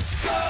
let's go